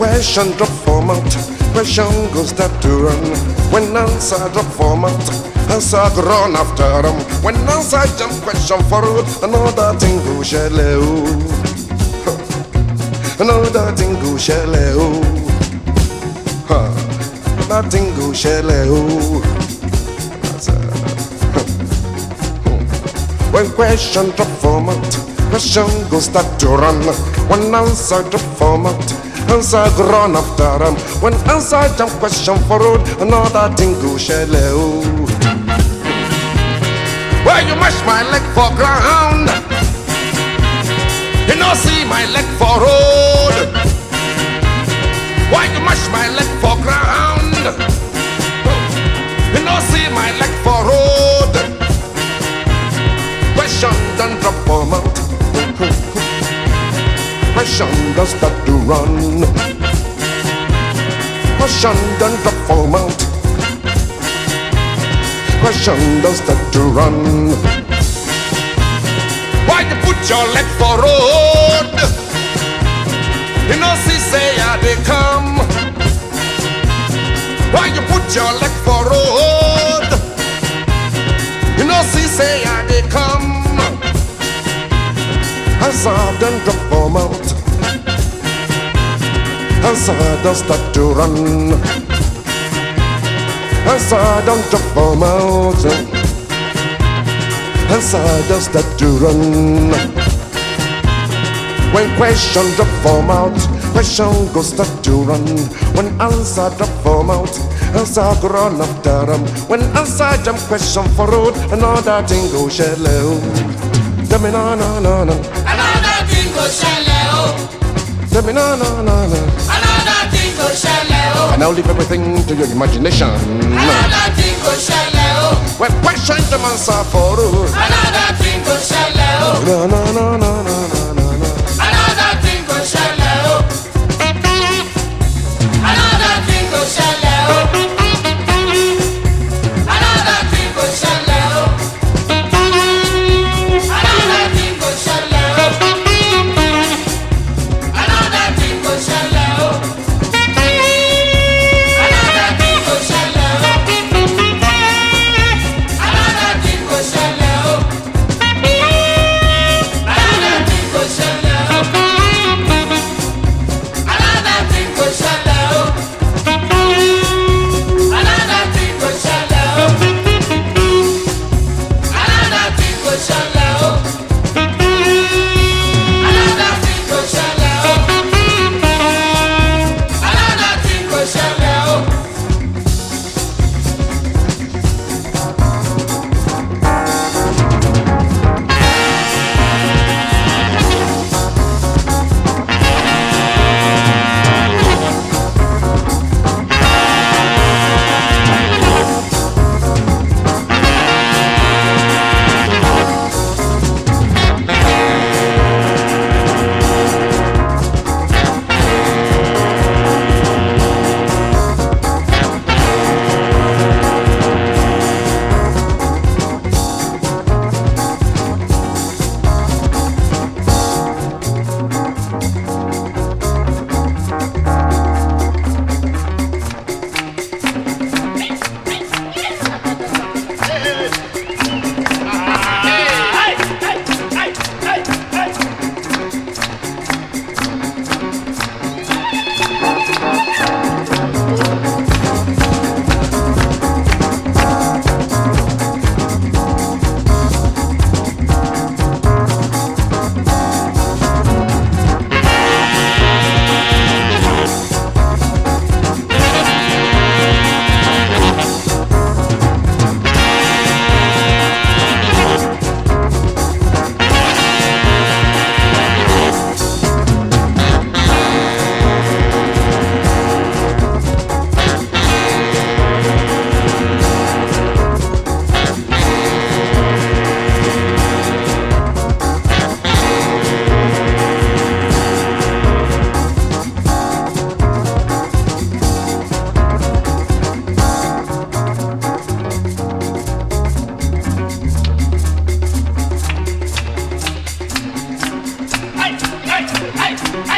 question drop format, question go start to run. When answer drop format, answer go run after them. When answer jump question forward, another thing go shell Another thing go shell Another thing go shell When question drop format, question go start to run. When answer drop format, answer run after them. When answer jump question forward, another thing go shell Why you mash my leg for ground? You know see my leg for road. Why you mash my leg for ground? You know see my leg for road. Question done drop for mouth. Question done start to run. Question done drop for mouth. Question done start to run. Why you put your leg for road? You know, see, say, I they come. Why you put your leg for road? You know, see, say, I they come. As I done mouth. As I done start to run. As I done drop for mouth. Answer does that to run. When question drop form out, question go start to run. When answer drop form out, answer go run after them. When answer jump question forward, another thing go shell Tell me no no no no. Another thing go o. Tell me no no no no. Now leave everything to your imagination. Another thing go ṣẹlẹ̀ o. When question them answer forward. Another thing go ṣẹlẹ̀ o. No no no no no.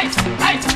Eins, eins.